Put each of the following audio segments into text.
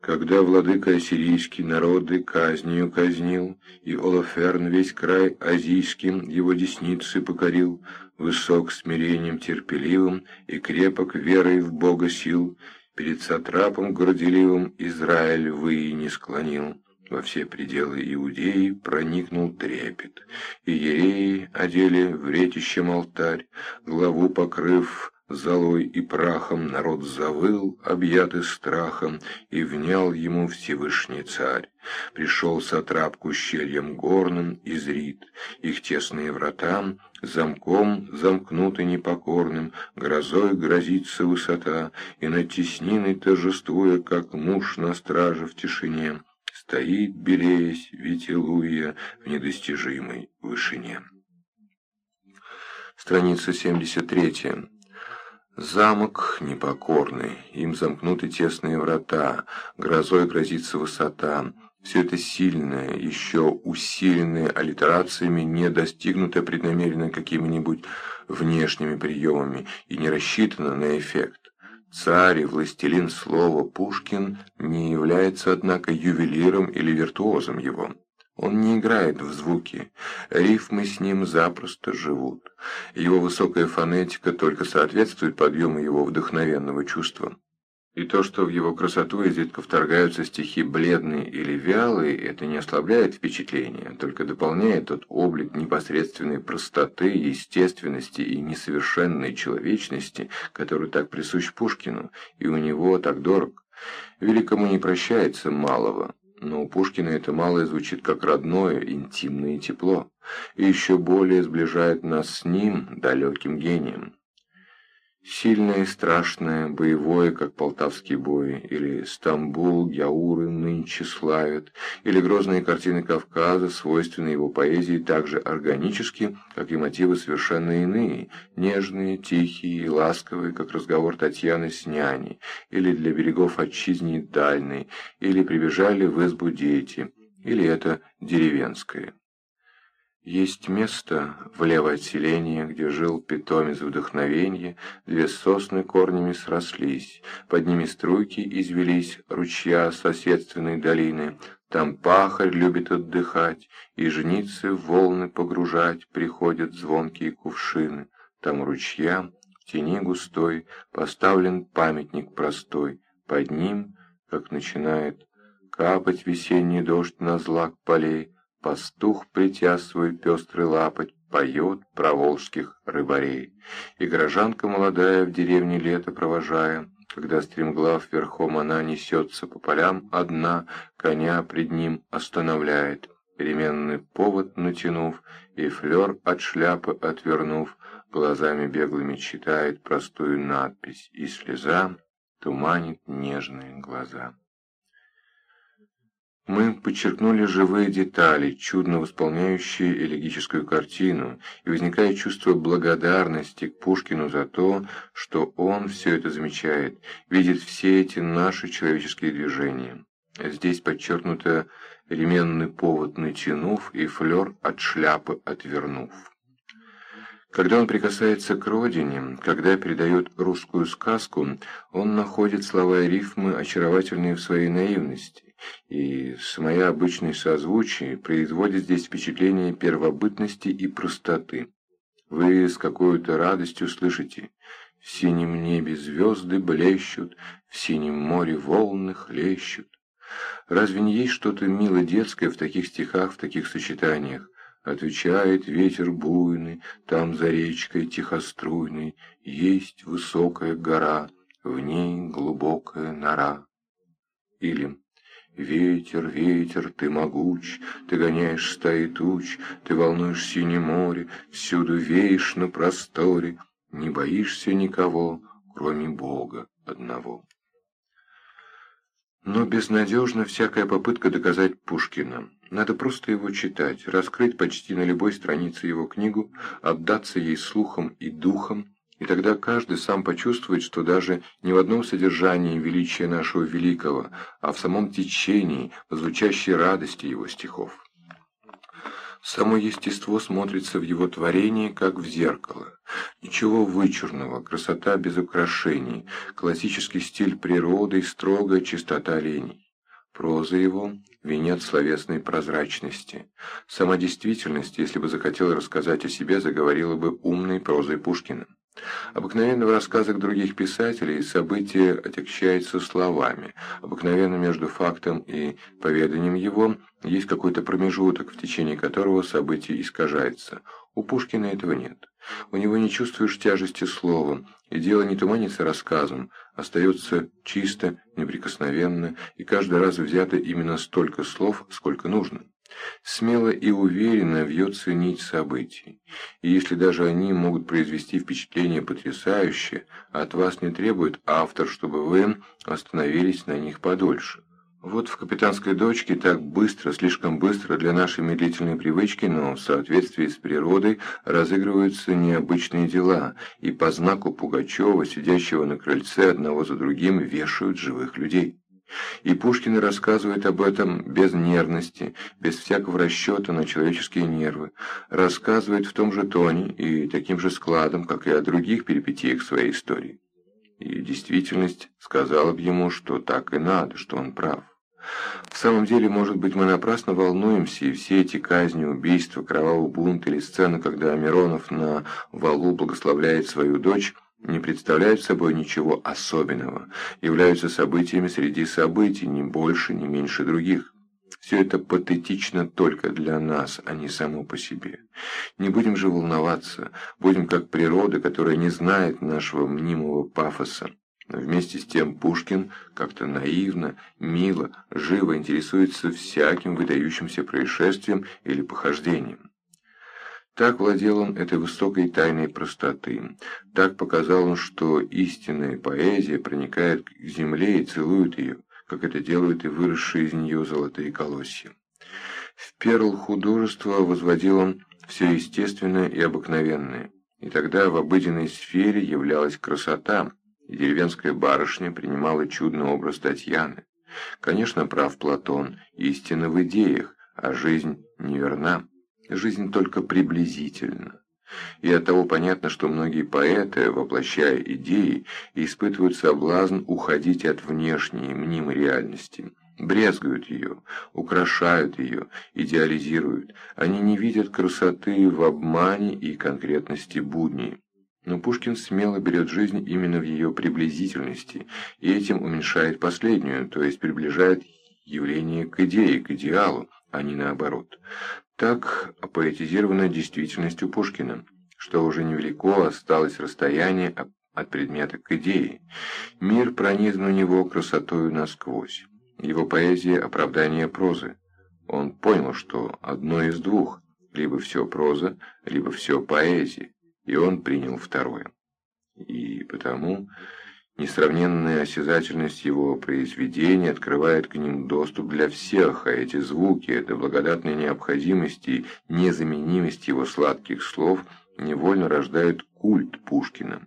Когда владыка ассирийский народы казнью казнил, И Олаферн весь край азийским его десницы покорил, Высок смирением терпеливым и крепок верой в Бога сил, Перед сатрапом горделивым Израиль вы не склонил. Во все пределы Иудеи проникнул трепет, и ереи одели в ретищем алтарь, главу покрыв Золой и прахом народ завыл, объятый страхом, и внял ему Всевышний царь. Пришел сатрап к ущельям горным и зрит, их тесные врата, замком замкнуты непокорным, грозой грозится высота, и над тесниной торжествуя, как муж на страже в тишине, стоит, белеясь, ветилуя в недостижимой вышине. Страница 73. Замок непокорный, им замкнуты тесные врата, грозой грозится высота. Все это сильное, еще усиленное аллитерациями, не достигнуто преднамеренно какими-нибудь внешними приемами и не рассчитано на эффект. Царь и властелин слова Пушкин не является, однако, ювелиром или виртуозом его. Он не играет в звуки, рифмы с ним запросто живут. Его высокая фонетика только соответствует подъему его вдохновенного чувства. И то, что в его красоту изредка вторгаются стихи бледные или вялые, это не ослабляет впечатление, только дополняет тот облик непосредственной простоты, естественности и несовершенной человечности, который так присущ Пушкину, и у него так дорог. Великому не прощается малого но у Пушкина это малое звучит как родное, интимное тепло, и еще более сближает нас с ним, далеким гением. Сильное и страшное, боевое, как полтавский бой, или Стамбул, Яуры нынче славят, или грозные картины Кавказа, свойственные его поэзии также органически, как и мотивы совершенно иные, нежные, тихие и ласковые, как разговор Татьяны с няней, или для берегов отчизни дальней, или прибежали в избу дети, или это деревенское. Есть место, влево от селения, где жил питомец вдохновенья, две сосны корнями срослись, под ними струйки извелись ручья соседственной долины, там пахарь любит отдыхать, и жницы в волны погружать приходят звонкие кувшины, там ручья, в тени густой, поставлен памятник простой, под ним, как начинает капать весенний дождь на злак полей, Пастух, плетя свой пестрый лапоть, поет про волжских рыбарей. И горожанка молодая в деревне лето провожая, когда стремглав верхом она несется по полям одна, коня пред ним останавливает, переменный повод натянув и флер от шляпы отвернув, глазами беглыми читает простую надпись, и слеза туманит нежные глаза. Мы подчеркнули живые детали, чудно восполняющие элегическую картину, и возникает чувство благодарности к Пушкину за то, что он все это замечает, видит все эти наши человеческие движения. Здесь подчеркнуто ременный повод натянув и флер от шляпы отвернув. Когда он прикасается к родине, когда передает русскую сказку, он находит слова и рифмы, очаровательные в своей наивности и самое обычное созвучие производит здесь впечатление первобытности и простоты. Вы с какой-то радостью слышите «В синем небе звезды блещут, в синем море волны хлещут». Разве не есть что-то мило детское в таких стихах, в таких сочетаниях? Отвечает ветер буйный, там за речкой тихоструйной Есть высокая гора, в ней глубокая нора. Или Ветер, ветер, ты могуч, ты гоняешь стаи туч, ты волнуешь синее море, всюду веешь на просторе, не боишься никого, кроме Бога одного. Но безнадежна всякая попытка доказать Пушкина. Надо просто его читать, раскрыть почти на любой странице его книгу, отдаться ей слухом и духом, и тогда каждый сам почувствует, что даже не в одном содержании величия нашего великого, а в самом течении, звучащей радости его стихов. Само естество смотрится в его творении, как в зеркало. Ничего вычурного, красота без украшений, классический стиль природы и строгая чистота линий. Проза его – венец словесной прозрачности. Сама действительность, если бы захотела рассказать о себе, заговорила бы умной прозой Пушкина. Обыкновенно в рассказах других писателей событие отягчается словами. Обыкновенно между фактом и поведанием его есть какой-то промежуток, в течение которого событие искажается. У Пушкина этого нет. У него не чувствуешь тяжести слова, и дело не туманится рассказом, остается чисто, неприкосновенно, и каждый раз взято именно столько слов, сколько нужно. Смело и уверенно вьется нить событий, и если даже они могут произвести впечатление потрясающее, от вас не требует автор, чтобы вы остановились на них подольше. Вот в «Капитанской дочке» так быстро, слишком быстро для нашей медлительной привычки, но в соответствии с природой разыгрываются необычные дела, и по знаку Пугачева, сидящего на крыльце одного за другим, вешают живых людей. И Пушкин рассказывает об этом без нервности, без всякого расчета на человеческие нервы, рассказывает в том же тоне и таким же складом, как и о других перипетиях своей истории. И действительность сказала бы ему, что так и надо, что он прав. В самом деле, может быть, мы напрасно волнуемся, и все эти казни, убийства, кровавый бунт или сцены, когда Миронов на валу благословляет свою дочь, не представляют собой ничего особенного, являются событиями среди событий, ни больше, ни меньше других. Все это патетично только для нас, а не само по себе. Не будем же волноваться, будем как природа, которая не знает нашего мнимого пафоса. Вместе с тем Пушкин как-то наивно, мило, живо интересуется всяким выдающимся происшествием или похождением. Так владел он этой высокой тайной простоты. Так показал он, что истинная поэзия проникает к земле и целует ее, как это делают и выросшие из нее золотые колосья. В перл художества возводил он все естественное и обыкновенное, и тогда в обыденной сфере являлась красота, и деревенская барышня принимала чудный образ Татьяны. Конечно, прав Платон, истина в идеях, а жизнь неверна. Жизнь только приблизительна. И оттого понятно, что многие поэты, воплощая идеи, испытывают соблазн уходить от внешней, мнимой реальности. Брезгуют ее, украшают ее, идеализируют. Они не видят красоты в обмане и конкретности будней. Но Пушкин смело берет жизнь именно в ее приблизительности, и этим уменьшает последнюю, то есть приближает явление к идее, к идеалу, а не наоборот. Так опоэтизирована действительность у Пушкина, что уже невелико осталось расстояние от предмета к идее. Мир пронизан у него красотою насквозь. Его поэзия – оправдание прозы. Он понял, что одно из двух – либо все проза, либо все поэзия, и он принял второе. И потому Несравненная осязательность его произведений открывает к ним доступ для всех, а эти звуки, эта благодатная необходимость и незаменимость его сладких слов невольно рождают культ Пушкина.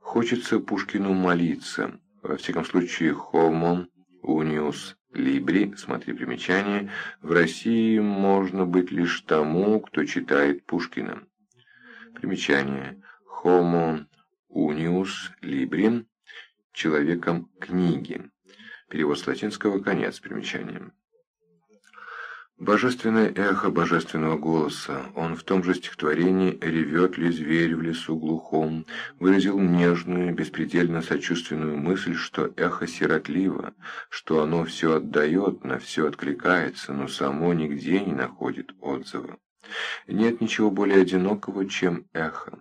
Хочется Пушкину молиться, во всяком случае «Homo unius libri», смотри примечание, в России можно быть лишь тому, кто читает Пушкина. Примечание «Homo Униус Либрин «Человеком книги». Перевод с латинского, конец примечания. Божественное эхо божественного голоса, он в том же стихотворении «Ревет ли зверь в лесу глухом» выразил нежную, беспредельно сочувственную мысль, что эхо сиротливо, что оно все отдает, на все откликается, но само нигде не находит отзыва. Нет ничего более одинокого, чем эхо.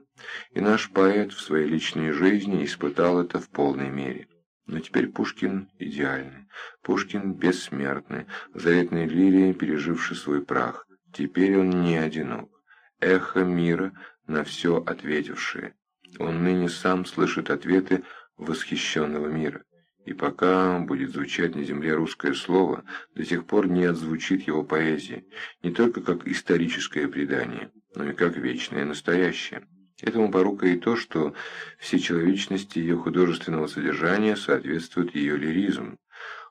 И наш поэт в своей личной жизни испытал это в полной мере. Но теперь Пушкин идеальный, Пушкин бессмертный, заветной лирии, переживший свой прах. Теперь он не одинок. Эхо мира, на все ответившее. Он ныне сам слышит ответы восхищенного мира. И пока будет звучать на земле русское слово, до тех пор не отзвучит его поэзия, не только как историческое предание, но и как вечное настоящее. Этому порука и то, что все человечности ее художественного содержания соответствуют ее лиризму.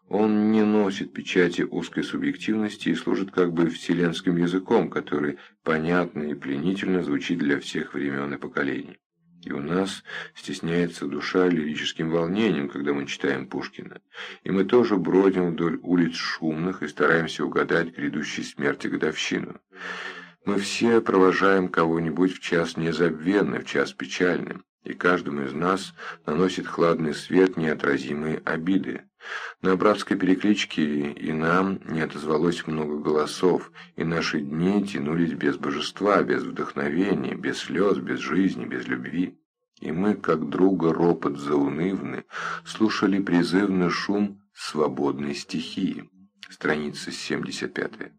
Он не носит печати узкой субъективности и служит как бы вселенским языком, который понятно и пленительно звучит для всех времен и поколений. И у нас стесняется душа лирическим волнением, когда мы читаем Пушкина. И мы тоже бродим вдоль улиц шумных и стараемся угадать грядущей смерти годовщину. Мы все провожаем кого-нибудь в час незабвенный, в час печальный, и каждому из нас наносит хладный свет неотразимые обиды. На братской перекличке и нам не отозвалось много голосов, и наши дни тянулись без божества, без вдохновения, без слез, без жизни, без любви. И мы, как друга ропот заунывны, слушали призывный шум свободной стихии. Страница 75.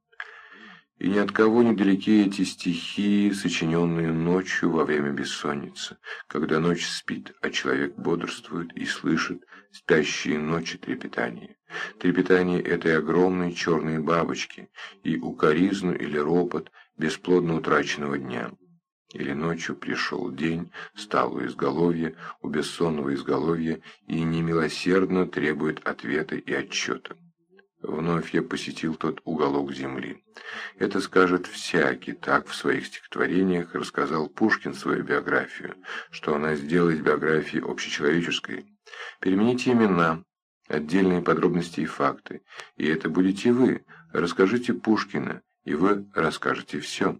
И ни от кого недалеки эти стихи, сочиненные ночью во время бессонницы, когда ночь спит, а человек бодрствует и слышит спящие ночи трепетания. Трепетание этой огромной черной бабочки и укоризну или ропот бесплодно утраченного дня. Или ночью пришел день, стал у изголовья, у бессонного изголовья, и немилосердно требует ответа и отчета. Вновь я посетил тот уголок земли. Это скажет всякий, так в своих стихотворениях рассказал Пушкин свою биографию, что она сделает биографией общечеловеческой. Перемените имена, отдельные подробности и факты, и это будете вы. Расскажите Пушкина, и вы расскажете все.